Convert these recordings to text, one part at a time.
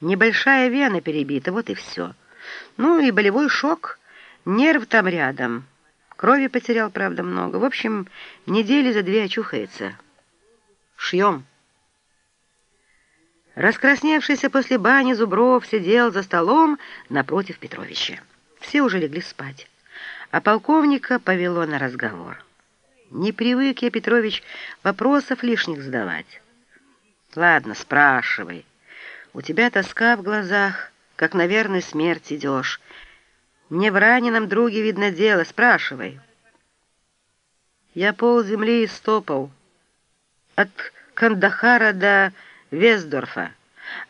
Небольшая вена перебита, вот и все. Ну и болевой шок, нерв там рядом. Крови потерял, правда, много. В общем, недели за две очухается. Шьем. Раскрасневшийся после бани Зубров сидел за столом напротив Петровича. Все уже легли спать, а полковника повело на разговор. Не привык я, Петрович, вопросов лишних задавать. Ладно, спрашивай. У тебя тоска в глазах, как на верную смерть идешь. Мне в раненом друге видно дело, спрашивай. Я пол земли истопал, от Кандахара до Весдорфа.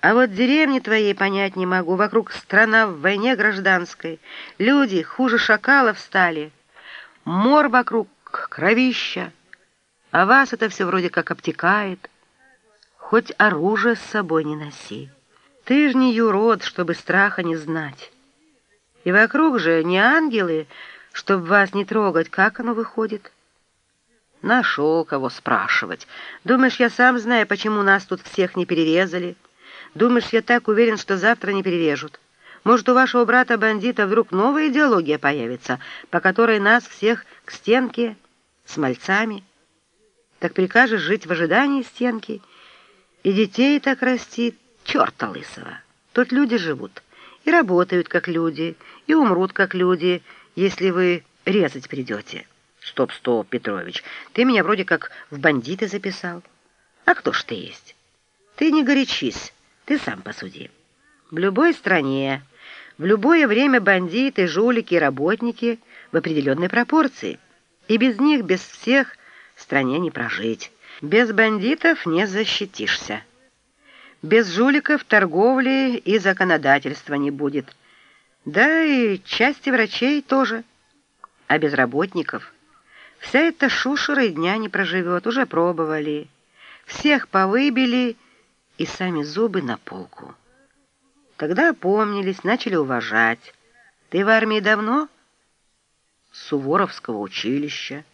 А вот деревни твоей понять не могу. Вокруг страна в войне гражданской. Люди хуже шакалов стали. Мор вокруг, кровища. А вас это все вроде как обтекает. Хоть оружие с собой не носи. Ты ж не юрод, чтобы страха не знать. И вокруг же не ангелы, чтобы вас не трогать. Как оно выходит? Нашел кого спрашивать. Думаешь, я сам знаю, почему нас тут всех не перерезали? Думаешь, я так уверен, что завтра не перережут? Может, у вашего брата-бандита вдруг новая идеология появится, по которой нас всех к стенке с мальцами? Так прикажешь жить в ожидании стенки? И детей так растит? Черта лысого. Тут люди живут и работают как люди, и умрут как люди, если вы резать придете. Стоп, стоп, Петрович, ты меня вроде как в бандиты записал. А кто ж ты есть? Ты не горячись, ты сам посуди. В любой стране, в любое время бандиты, жулики, работники в определенной пропорции. И без них, без всех, в стране не прожить. Без бандитов не защитишься. Без жуликов торговли и законодательства не будет. Да и части врачей тоже. А без работников вся эта шушера и дня не проживет, уже пробовали. Всех повыбили и сами зубы на полку. Тогда опомнились, начали уважать. Ты в армии давно? Суворовского училища.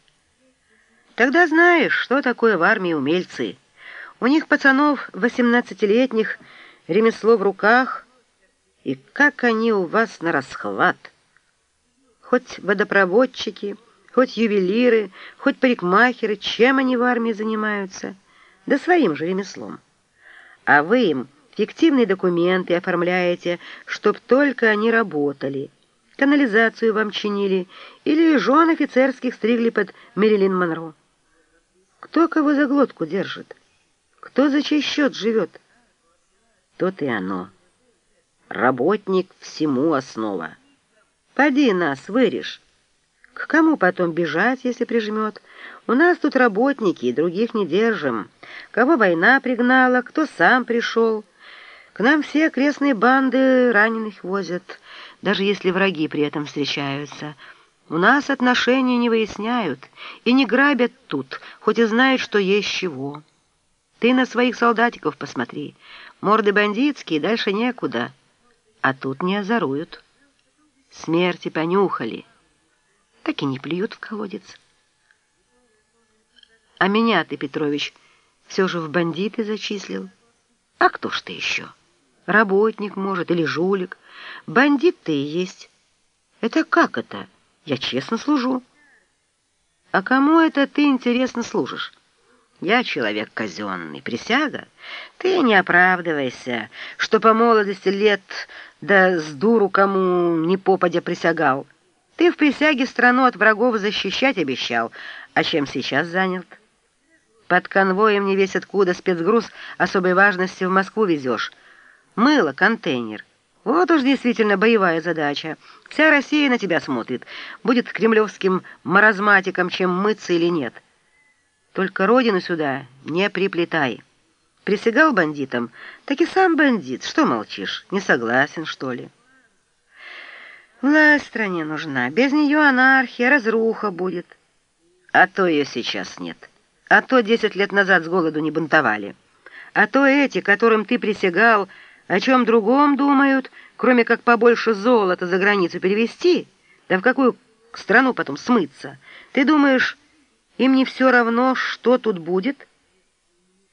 Тогда знаешь, что такое в армии умельцы. У них, пацанов, восемнадцатилетних, ремесло в руках, и как они у вас на расхват. Хоть водопроводчики, хоть ювелиры, хоть парикмахеры, чем они в армии занимаются? Да своим же ремеслом. А вы им фиктивные документы оформляете, чтоб только они работали, канализацию вам чинили или жен офицерских стригли под Мерилин Монро. Кто кого за глотку держит? Кто за чей счет живет? Тот и оно. Работник всему основа. Поди нас, вырежь. К кому потом бежать, если прижмет? У нас тут работники, и других не держим. Кого война пригнала, кто сам пришел. К нам все окрестные банды раненых возят, даже если враги при этом встречаются. У нас отношения не выясняют и не грабят тут, хоть и знают, что есть чего. Ты на своих солдатиков посмотри. Морды бандитские, дальше некуда. А тут не озоруют. Смерти понюхали. Так и не плюют в колодец. А меня ты, Петрович, все же в бандиты зачислил. А кто ж ты еще? Работник, может, или жулик. Бандит ты и есть. Это как это? Я честно служу. А кому это ты интересно служишь? Я человек казенный, присяга. Ты не оправдывайся, что по молодости лет да с дуру кому не попадя присягал. Ты в присяге страну от врагов защищать обещал, а чем сейчас занят? Под конвоем не весь откуда спецгруз особой важности в Москву везешь. Мыло, контейнер. Вот уж действительно боевая задача. Вся Россия на тебя смотрит. Будет кремлевским маразматиком, чем мыться или нет. Только родину сюда не приплетай. Присягал бандитам, так и сам бандит. Что молчишь? Не согласен, что ли? Власть стране нужна. Без нее анархия, разруха будет. А то ее сейчас нет. А то десять лет назад с голоду не бунтовали. А то эти, которым ты присягал, о чем другом думают, кроме как побольше золота за границу перевести, да в какую страну потом смыться. Ты думаешь... Им не все равно, что тут будет?»